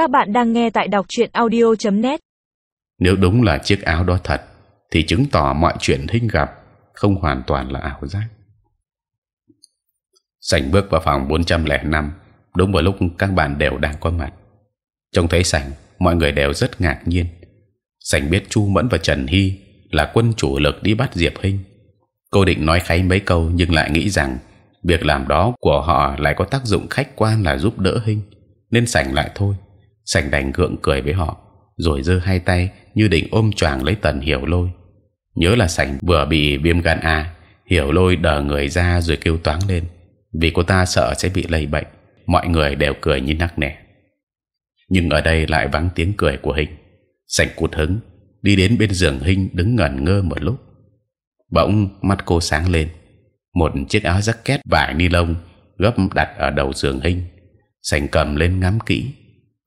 Các bạn đang nghe tại đọc truyện audio.net. Nếu đúng là chiếc áo đó thật, thì chứng tỏ mọi chuyện Hinh gặp không hoàn toàn là ảo giác. Sảnh bước vào phòng 405 đúng vào lúc các bạn đều đang có mặt. Trông thấy sảnh, mọi người đều rất ngạc nhiên. Sảnh biết Chu Mẫn và Trần Hy là quân chủ lực đi bắt Diệp Hinh. Cô định nói kháy mấy câu nhưng lại nghĩ rằng việc làm đó của họ lại có tác dụng khách quan là giúp đỡ Hinh, nên sảnh lại thôi sành đành gượng cười với họ, rồi giơ hai tay như định ôm choàng lấy Tần Hiểu Lôi. Nhớ là sành vừa bị viêm gan A, Hiểu Lôi đờ người ra rồi kêu toáng lên, vì cô ta sợ sẽ bị lây bệnh. Mọi người đều cười như nắc nẻ, nhưng ở đây lại vắng tiếng cười của Hình. sành cụt hứng đi đến bên giường Hình đứng ngẩn ngơ một lúc, bỗng mắt cô sáng lên. Một chiếc áo jacket vải ni lông gấp đặt ở đầu giường Hình, sành cầm lên ngắm kỹ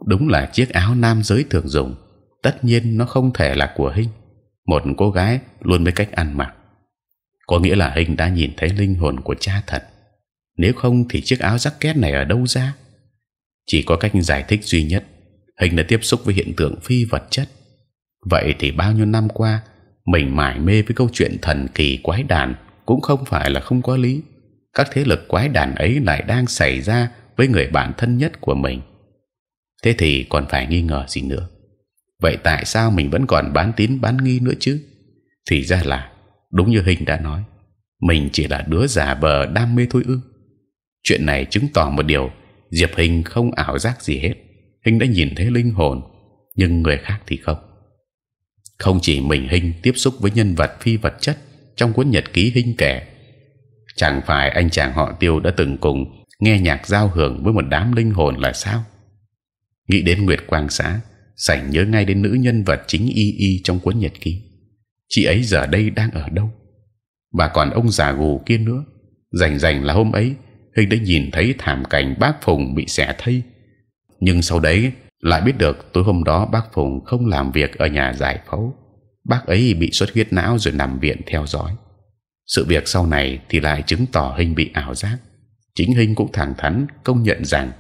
đúng là chiếc áo nam giới thường dùng. Tất nhiên nó không thể là của hình một cô gái luôn với cách ăn mặc. Có nghĩa là hình đã nhìn thấy linh hồn của cha thật. Nếu không thì chiếc áo jacket này ở đâu ra? Chỉ có cách giải thích duy nhất hình đã tiếp xúc với hiện tượng phi vật chất. Vậy thì bao nhiêu năm qua, mình mải mê với câu chuyện thần kỳ quái đản cũng không phải là không có lý. Các thế lực quái đản ấy lại đang xảy ra với người bạn thân nhất của mình thế thì còn phải nghi ngờ gì nữa? Vậy tại sao mình vẫn còn bán tín bán nghi nữa chứ? Thì ra là, đúng như hình đã nói, mình chỉ là đứa giả vờ đam mê thôi ư. Chuyện này chứng tỏ một điều, diệp hình không ảo giác gì hết. Hình đã nhìn thấy linh hồn, nhưng người khác thì không. Không chỉ mình hình tiếp xúc với nhân vật phi vật chất trong cuốn nhật ký hình kể, chẳng phải anh chàng họ tiêu đã từng cùng nghe nhạc giao hưởng với một đám linh hồn là sao? Nghĩ đến Nguyệt Quang Xã, sảnh nhớ ngay đến nữ nhân vật chính y y trong cuốn nhật ký. chị ấy giờ đây đang ở đâu? và còn ông già gù kia nữa. rành rành là hôm ấy hình đã nhìn thấy thảm cảnh bác phùng bị xẻ thây, nhưng sau đấy lại biết được tối hôm đó bác phùng không làm việc ở nhà giải phẫu, bác ấy bị xuất huyết não rồi nằm viện theo dõi. sự việc sau này thì lại chứng tỏ hình bị ảo giác. chính hình cũng thẳng thắn công nhận rằng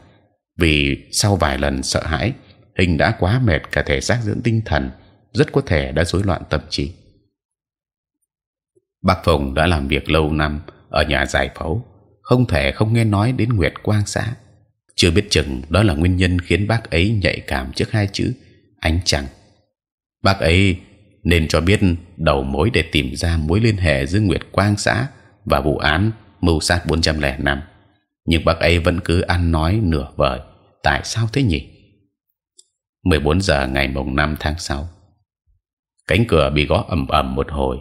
vì sau vài lần sợ hãi, hình đã quá mệt cả thể xác lẫn tinh thần, rất có thể đã rối loạn tâm trí. Bác phùng đã làm việc lâu năm ở nhà giải phẫu, không thể không nghe nói đến nguyệt quang xã. Chưa biết chừng đó là nguyên nhân khiến bác ấy nhạy cảm trước hai chữ, ánh trăng. Bác ấy nên cho biết đầu mối để tìm ra mối liên hệ giữa nguyệt quang xã và vụ án mưu sát 405 nhưng bác ấy vẫn cứ ăn nói nửa vời. Tại sao thế nhỉ? 14 giờ ngày mùng 5 tháng 6 cánh cửa bị gõ ầm ầm một hồi.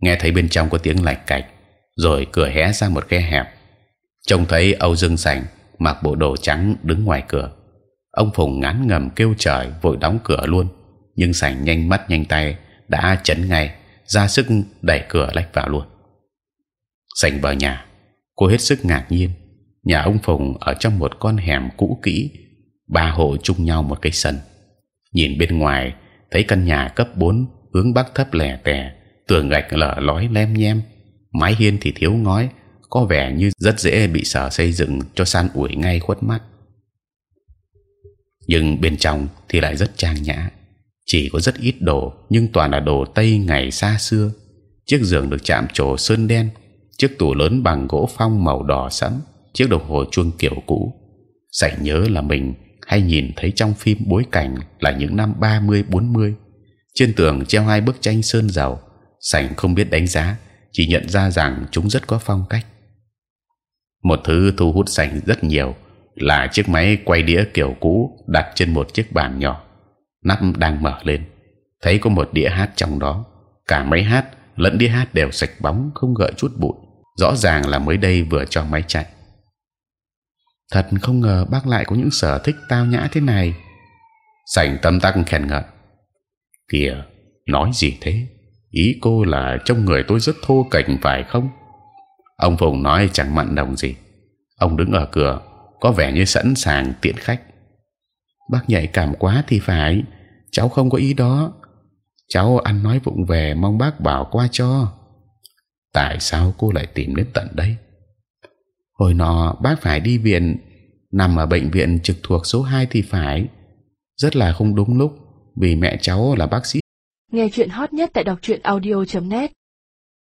Nghe thấy bên trong có tiếng lạch cạch, rồi cửa hé ra một khe hẹp. Trông thấy Âu Dương sành mặc bộ đồ trắng đứng ngoài cửa. Ông Phùng ngán ngầm kêu trời, vội đóng cửa luôn. Nhưng sành nhanh mắt nhanh tay đã chấn ngay, ra sức đẩy cửa lách vào luôn. Sành vào nhà, cô hết sức ngạc nhiên nhà ông Phùng ở trong một con hẻm cũ kỹ, ba hộ chung nhau một cái sân. Nhìn bên ngoài thấy căn nhà cấp 4 hướng bắc thấp lẻ tẻ, tường gạch lở lói lem nhem, mái hiên thì thiếu ngói, có vẻ như rất dễ bị sở xây dựng cho san ủi ngay khuất mắt. Nhưng bên trong thì lại rất trang nhã, chỉ có rất ít đồ, nhưng toàn là đồ tây ngày xa xưa. Chiếc giường được chạm trổ sơn đen, chiếc tủ lớn bằng gỗ phong màu đỏ sẫm chiếc đồng hồ chuông kiểu cũ. Sảnh nhớ là mình hay nhìn thấy trong phim bối cảnh là những năm 30 40 trên tường treo hai bức tranh sơn dầu. Sảnh không biết đánh giá, chỉ nhận ra rằng chúng rất có phong cách. Một thứ thu hút sảnh rất nhiều là chiếc máy quay đĩa kiểu cũ đặt trên một chiếc bàn nhỏ, nắp đang mở lên. Thấy có một đĩa hát trong đó, cả máy hát lẫn đĩa hát đều sạch bóng, không gợi chút bụi. Rõ ràng là mới đây vừa cho máy chạy thật không ngờ bác lại có những sở thích tao nhã thế này. Sảnh tâm tắc khen ngợi. Kìa, nói gì thế? Ý cô là trong người tôi rất thô kệch phải không? Ông phùng nói chẳng mặn đồng gì. Ông đứng ở cửa, có vẻ như sẵn sàng tiễn khách. Bác nhạy cảm quá thì phải. Cháu không có ý đó. Cháu ăn nói vụng về mong bác bảo qua cho. Tại sao cô lại tìm đến tận đây? Hồi nọ, bác phải đi viện. Nằm ở bệnh viện trực thuộc số 2 thì phải. Rất là không đúng lúc, vì mẹ cháu là bác sĩ. Nghe chuyện hot nhất tại đọc truyện audio.net